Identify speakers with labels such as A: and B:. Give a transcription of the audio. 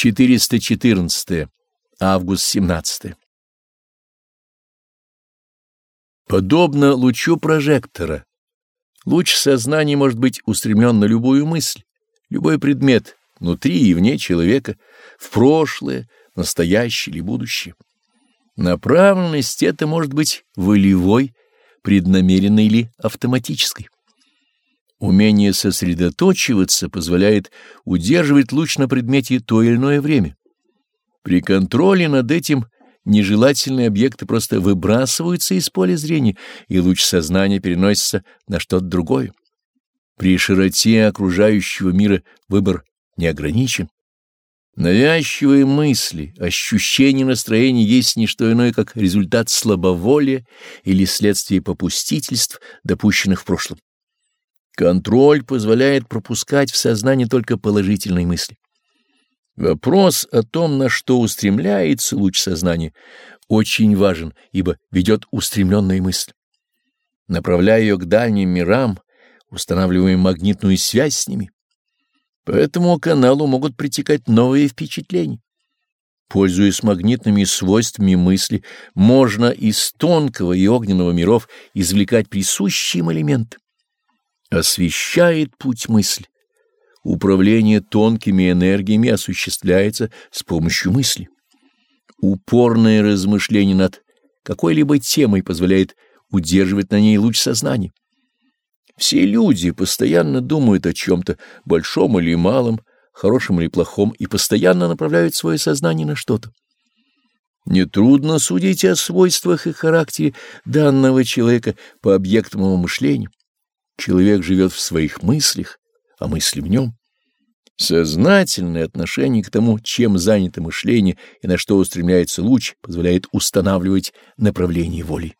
A: 414. Август 17. Подобно лучу прожектора, луч сознания может быть устремлен на любую мысль, любой предмет, внутри и вне человека, в прошлое, настоящее или будущее. Направленность это может быть волевой, преднамеренной или автоматической. Умение сосредоточиваться позволяет удерживать луч на предмете то или иное время. При контроле над этим нежелательные объекты просто выбрасываются из поля зрения, и луч сознания переносится на что-то другое. При широте окружающего мира выбор не ограничен. Навязчивые мысли, ощущения настроения есть не что иное, как результат слабоволия или следствие попустительств, допущенных в прошлом. Контроль позволяет пропускать в сознание только положительные мысли. Вопрос о том, на что устремляется луч сознания, очень важен, ибо ведет устремленные мысли. Направляя ее к дальним мирам, устанавливаем магнитную связь с ними. По этому каналу могут притекать новые впечатления. Пользуясь магнитными свойствами мысли, можно из тонкого и огненного миров извлекать присущие им элементы освещает путь мысли. Управление тонкими энергиями осуществляется с помощью мысли. Упорное размышление над какой-либо темой позволяет удерживать на ней луч сознания. Все люди постоянно думают о чем-то, большом или малом, хорошем или плохом, и постоянно направляют свое сознание на что-то. Нетрудно судить о свойствах и характере данного человека по объектам его мышления. Человек живет в своих мыслях, а мысли в нем. Сознательное отношение к тому, чем занято мышление и на что устремляется луч, позволяет устанавливать направление воли.